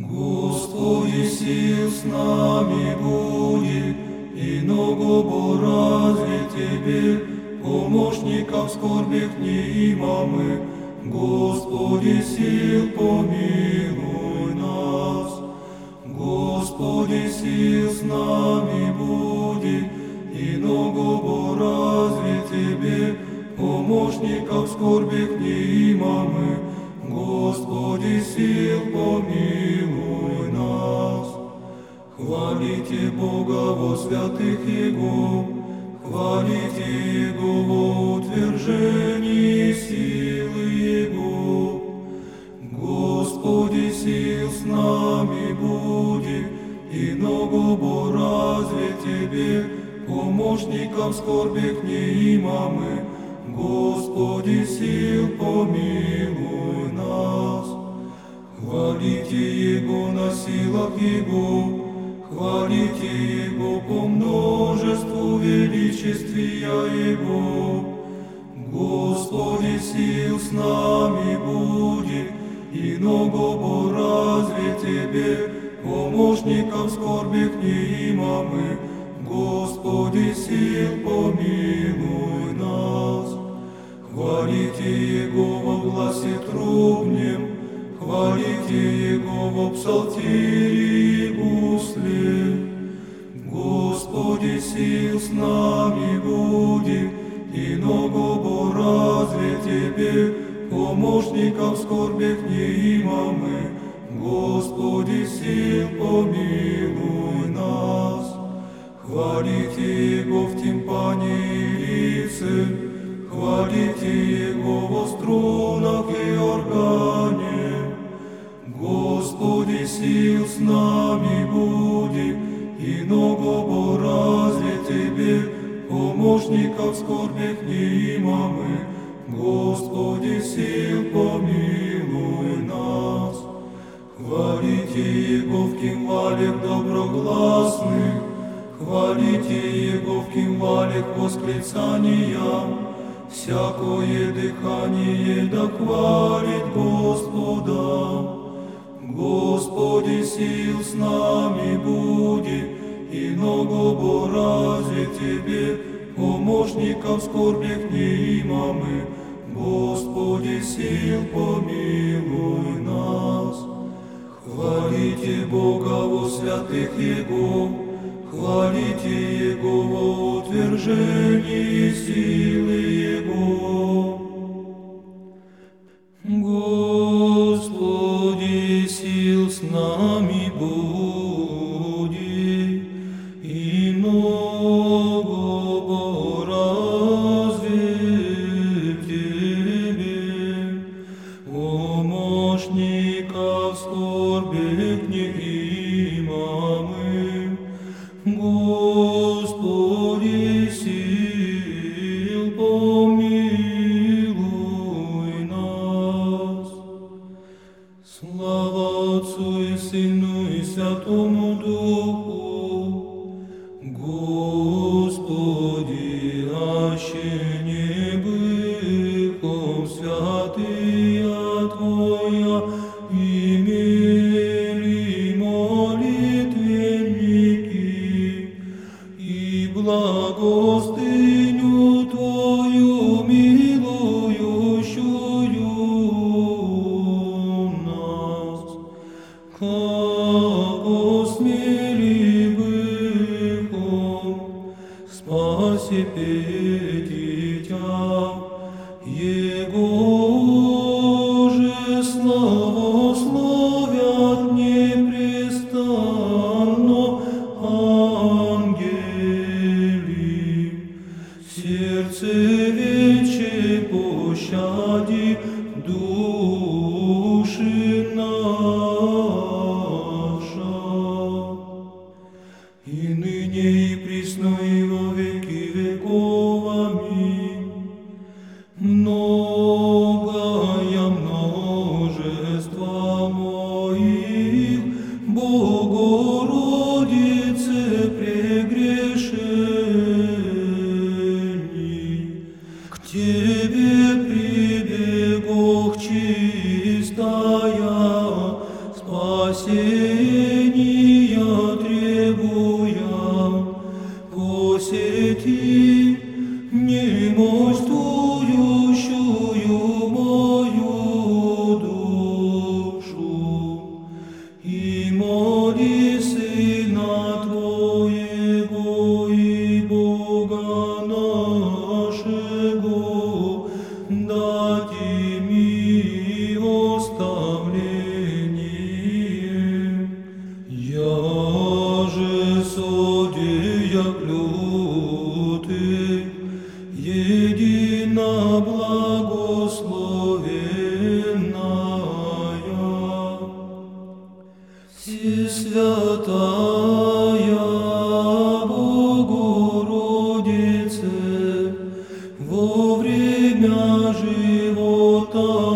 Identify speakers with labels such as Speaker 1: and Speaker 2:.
Speaker 1: Господи, сил с нами будет, и ногу разве Тебе, помощников скорбях не мы. Господи, сил помилуй нас. Господи, сил с нами будет, и ногу разве Тебе, помощников скорбях не мы. Господи, сил Хвалите Бога во святых Его, хвалите Его во утверждении силы Его. Господи, сил с нами будет, и ногу разве Тебе, помощников скорбях не мы. Господи, сил помилуй нас. Хвалите Его на силах Его, хвалите Его по множеству величествия Его. Господи, сил с нами будет, и ногу разве Тебе, помощников скорбях не мы. Господи, сил помилуй нас. Хвалите Его во гласе трубнем, хвалите Его во псалтире с нами будет, и ногу разве Тебе, помощников скорбях не мы. Господи, сил помилуй нас. Хвалите Его в тимпане и лице, хвалите Его во струнах и органе. Господи, сил с нами помощников скорбях не мы. Господи, сил помилуй нас. Хвалите Его в кимвалях доброгласных, хвалите Его в кимвалях восклицаниям, всякое дыхание да хвалит Господа. Господи, сил с нами будет, и ногу разве Тебе, помощников скорбях не мы. Господи, сил помилуй нас. Хвалите Бога во святых Его, хвалите Его во утверждении силы Его. Сыну и Святому Духу, ce poșadi du todo.